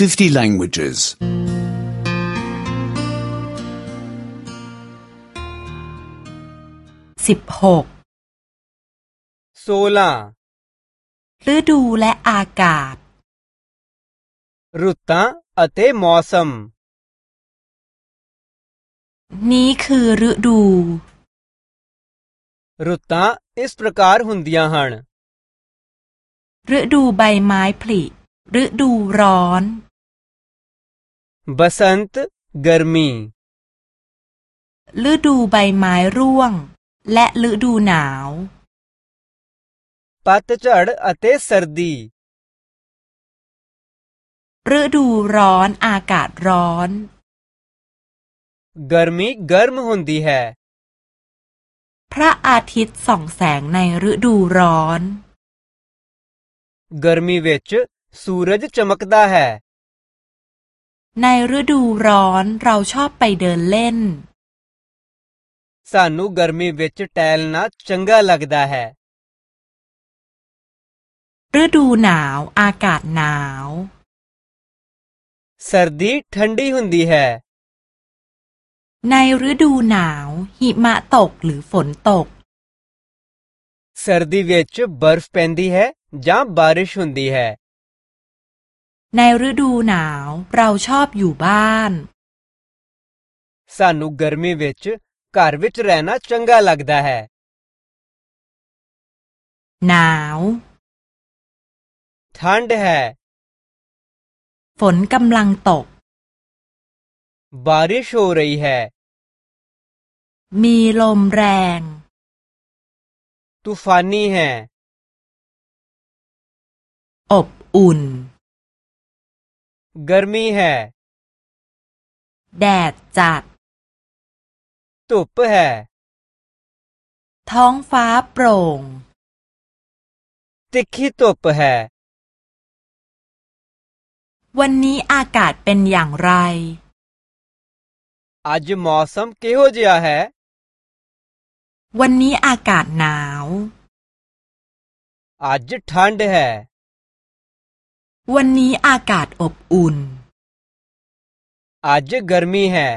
50 languages. 16 सोलह ฤดูและอากาศ रुत्ता अते मौसम นี้คือฤดู रुत्ता इस प्रकार हुंदिया हण ฤดูใบไม้ผลิฤดูร้อน बसंत गर्मी ฤดูใบไม้ร่วง และฤดูหนาว पतझड़ अते सर्दी ฤดูร้อนอากาศร้อน गर्मी गर्म होती है พระอาทิตย์ส่องแสงในฤดูร้อน गर्मी विच सूरज चमकदा है ในฤดูร้อนเราชอบไปเดินเล่น ਸਾਨੂੰ ਗਰਮੀ ਵਿੱਚ ਟਹਿਲਣਾ ਚੰਗਾ ਲੱਗਦਾ ਹੈ ฤดูหนาวอากาศหนาว ਸਰਦੀ ਠੰਡੀ ਹੁੰਦੀ ਹੈ ในฤดูหนาว หิมะตกหรือฝนตก ਸਰਦੀ ਵਿੱਚ ਬਰਫ਼ ਪੈਂਦੀ ਹੈ ਜਾਂ ਬਾਰਿਸ਼ ਹੁੰਦੀ ਹੈ ในฤดูหนาวเราชอบอยู่บ้าน ਸਾਨੂੰ ਗਰਮੀ ਵਿੱਚ ਘਰ ਵਿੱਚ ਰਹਿਣਾ ਚੰਗਾ ਲੱਗਦਾ ਹੈ หนาว ਠੰਡ ਹੈ ฝนกำลังตกบาริสโ ਹੋ ਰਹੀ ਹੈ มีลมแรง ਤੂਫਾਨੀ ਹੈ อบอุ่น गर्मी है แดดจัด धूप है ท้องฟ้าโปร่ง तिखी धूप है วันนี้อากาศเป็นอย่างไร आज मौसम केहो जिया है วันนี้อากาศหนาว आज ठंड है วันนี้อากาศอบอุ่น आज गर्मी है